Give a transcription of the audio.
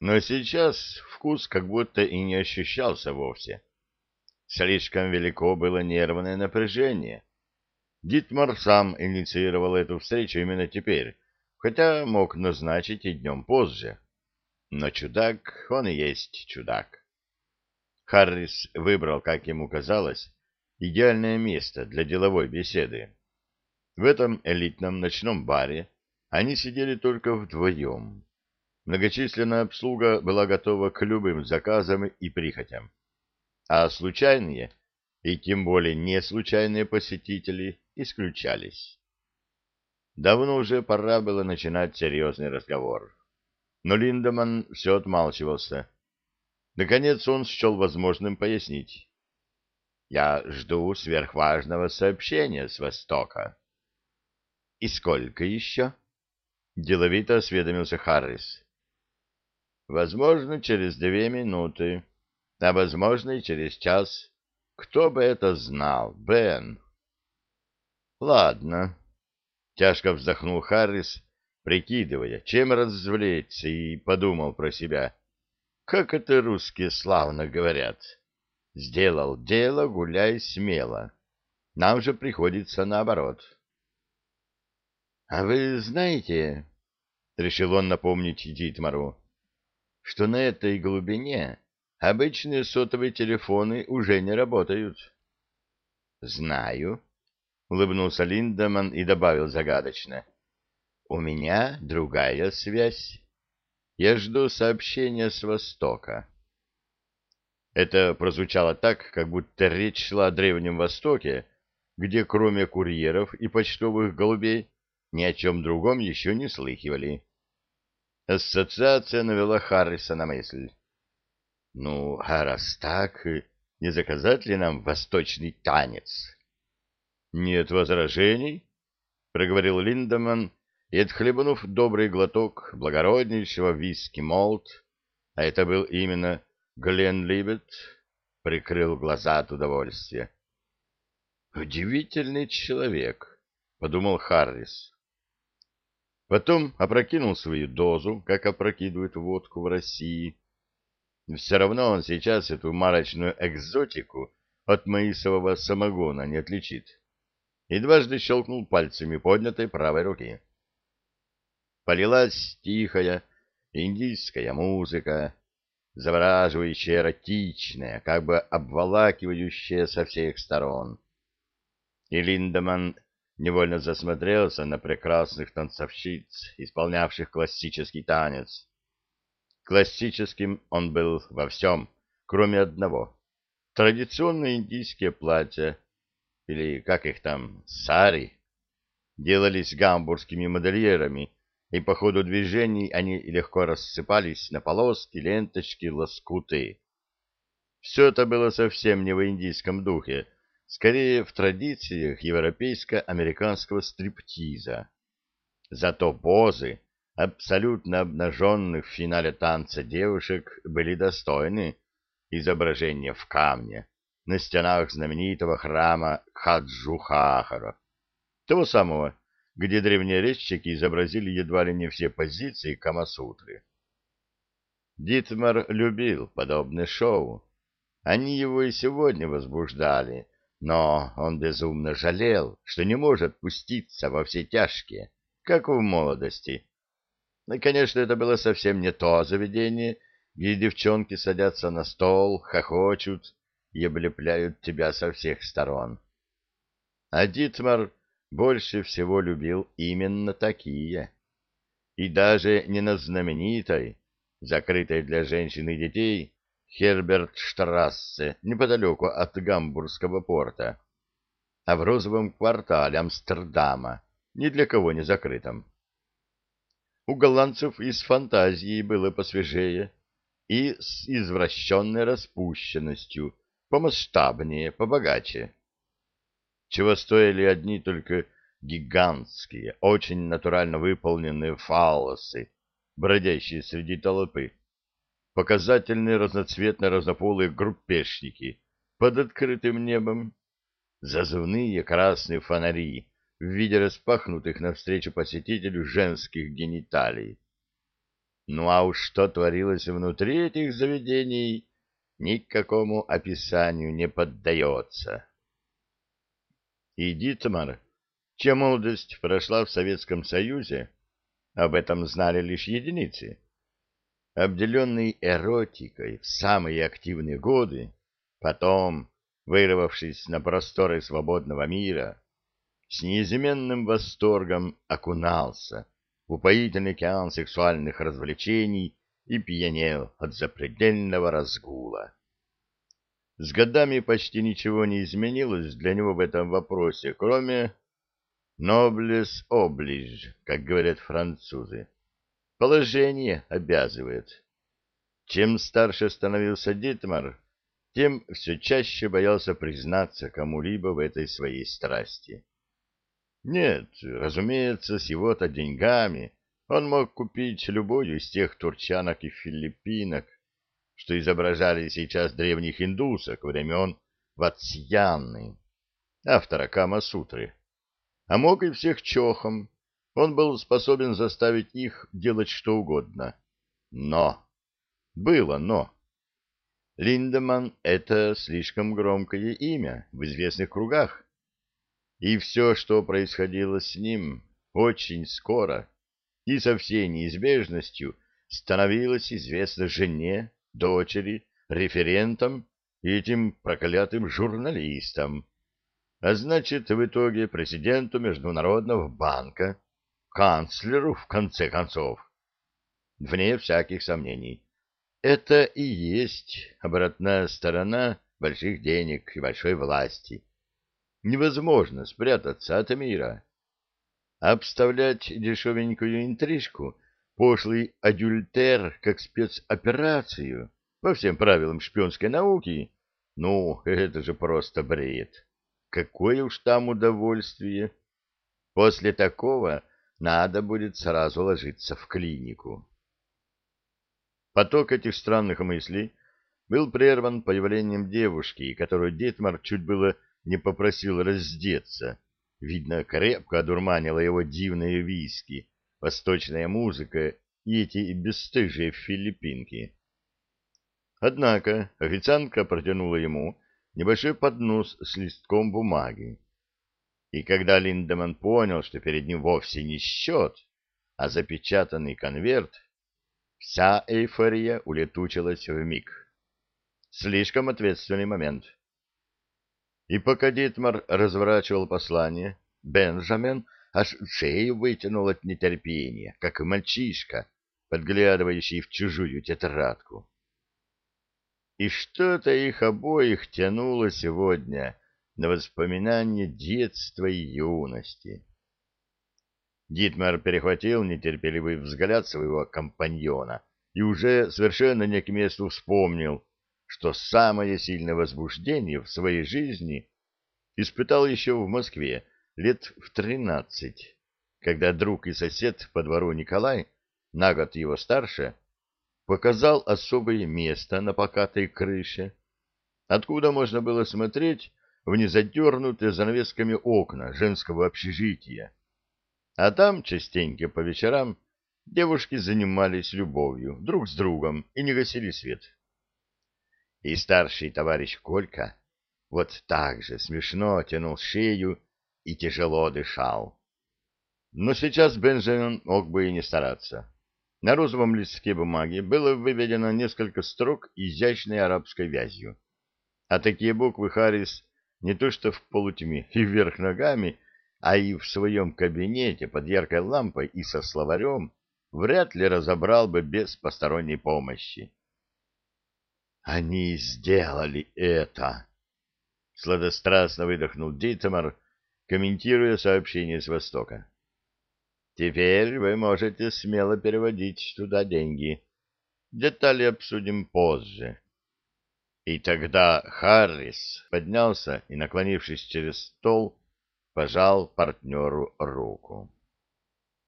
Но сейчас вкус как будто и не ощущался вовсе. Слишком велико было нервное напряжение. Дитмар сам инициировал эту встречу именно теперь, хотя мог назначить и днем позже. Но чудак, он и есть чудак. Харрис выбрал, как ему казалось, идеальное место для деловой беседы. В этом элитном ночном баре они сидели только вдвоем. Многочисленная обслуга была готова к любым заказам и прихотям, а случайные и тем более не случайные посетители исключались. Давно уже пора было начинать серьезный разговор. Но Линдеман все отмалчивался. Наконец он счел возможным пояснить. «Я жду сверхважного сообщения с Востока». «И сколько еще?» — деловито осведомился Харрис. «Возможно, через две минуты, а возможно и через час. Кто бы это знал, Бен?» «Ладно», — тяжко вздохнул Харрис, прикидывая, чем развлечься, и подумал про себя. «Как это русские славно говорят? Сделал дело, гуляй смело. Нам же приходится наоборот». «А вы знаете, — решил он напомнить Дитмару, — что на этой глубине обычные сотовые телефоны уже не работают?» «Знаю», — улыбнулся Линдеман и добавил загадочно. «У меня другая связь. Я жду сообщения с Востока». Это прозвучало так, как будто речь шла о Древнем Востоке, где кроме курьеров и почтовых голубей ни о чем другом еще не слыхивали. Ассоциация навела Харриса на мысль. «Ну, а раз так, не заказать ли нам восточный танец?» Нет возражений, проговорил Линдеман и, отхлебнув добрый глоток благороднейшего виски молт, а это был именно Гленлибет, прикрыл глаза от удовольствия. Удивительный человек, подумал Харрис. Потом опрокинул свою дозу, как опрокидывают водку в России. Все равно он сейчас эту марочную экзотику от маисового самогона не отличит и дважды щелкнул пальцами поднятой правой руки. Полилась тихая индийская музыка, завораживающая, эротичная, как бы обволакивающая со всех сторон. И Линдеман невольно засмотрелся на прекрасных танцовщиц, исполнявших классический танец. Классическим он был во всем, кроме одного — традиционные индийские платья, или как их там, сари, делались гамбургскими модельерами, и по ходу движений они легко рассыпались на полоски, ленточки, лоскуты. Все это было совсем не в индийском духе, скорее в традициях европейско-американского стриптиза. Зато позы абсолютно обнаженных в финале танца девушек были достойны изображения в камне, на стенах знаменитого храма Хаджухахара, того самого, где древние резчики изобразили едва ли не все позиции Камасутры. Дитмар любил подобное шоу. Они его и сегодня возбуждали, но он безумно жалел, что не может пуститься во все тяжкие, как в молодости. И, конечно, это было совсем не то заведение, где девчонки садятся на стол, хохочут, и облепляют тебя со всех сторон. А Дитмар больше всего любил именно такие. И даже не на знаменитой, закрытой для женщин и детей, Хербертштрассе, неподалеку от Гамбургского порта, а в розовом квартале Амстердама, ни для кого не закрытом. У голландцев из фантазии было посвежее и с извращенной распущенностью, помасштабнее, побогаче. Чего стоили одни только гигантские, очень натурально выполненные фалосы, бродящие среди толпы, показательные разноцветные разнополые группешники под открытым небом, зазывные красные фонари в виде распахнутых навстречу посетителю женских гениталий. Ну а уж что творилось внутри этих заведений, никакому описанию не поддается. И Дитмар, чья молодость прошла в Советском Союзе, об этом знали лишь единицы, обделенный эротикой в самые активные годы, потом, вырвавшись на просторы свободного мира, с неизменным восторгом окунался в упоительный океан сексуальных развлечений и пьянел от запредельного разгула. С годами почти ничего не изменилось для него в этом вопросе, кроме «noblesse oblige», как говорят французы. Положение обязывает. Чем старше становился Дитмар, тем все чаще боялся признаться кому-либо в этой своей страсти. Нет, разумеется, с его-то деньгами он мог купить любую из тех турчанок и филиппинок, что изображали сейчас древних индусок времен Ватсьяны, автора Кама-сутры, а мог и всех чохом, он был способен заставить их делать что угодно. Но! Было но! Линдеман — это слишком громкое имя в известных кругах. И все, что происходило с ним, очень скоро и со всей неизбежностью становилось известно жене, дочери, референтам и этим проклятым журналистам, а значит, в итоге президенту Международного банка, канцлеру, в конце концов. Вне всяких сомнений. Это и есть обратная сторона больших денег и большой власти. Невозможно спрятаться от мира. Обставлять дешевенькую интрижку, пошлый адюльтер как спецоперацию по всем правилам шпионской науки, ну, это же просто бред. Какое уж там удовольствие. После такого надо будет сразу ложиться в клинику. Поток этих странных мыслей был прерван появлением девушки, которую Детмар чуть было не попросил раздеться. Видно, крепко одурманила его дивные виски, восточная музыка и эти бесстыжие филиппинки. Однако официантка протянула ему небольшой поднос с листком бумаги. И когда Линдеман понял, что перед ним вовсе не счет, а запечатанный конверт, вся эйфория улетучилась в миг. Слишком ответственный момент. И пока Дитмар разворачивал послание, Бенджамен аж шею вытянул от нетерпения, как мальчишка, подглядывающий в чужую тетрадку. И что-то их обоих тянуло сегодня на воспоминания детства и юности. Дитмар перехватил нетерпеливый взгляд своего компаньона и уже совершенно не к месту вспомнил, что самое сильное возбуждение в своей жизни испытал еще в Москве лет в тринадцать, когда друг и сосед по двору Николай, на год его старше, показал особое место на покатой крыше, откуда можно было смотреть в незадернутые занавесками окна женского общежития. А там частенько по вечерам девушки занимались любовью друг с другом и не гасили свет. И старший товарищ Колька вот так же смешно тянул шею и тяжело дышал. Но сейчас Бенджамин мог бы и не стараться. На розовом листке бумаги было выведено несколько строк изящной арабской вязью. А такие буквы Харрис не то что в полутьме и вверх ногами, а и в своем кабинете под яркой лампой и со словарем вряд ли разобрал бы без посторонней помощи. «Они сделали это!» Сладострастно выдохнул Диттемар, комментируя сообщение с Востока. «Теперь вы можете смело переводить туда деньги. Детали обсудим позже». И тогда Харрис поднялся и, наклонившись через стол, пожал партнеру руку.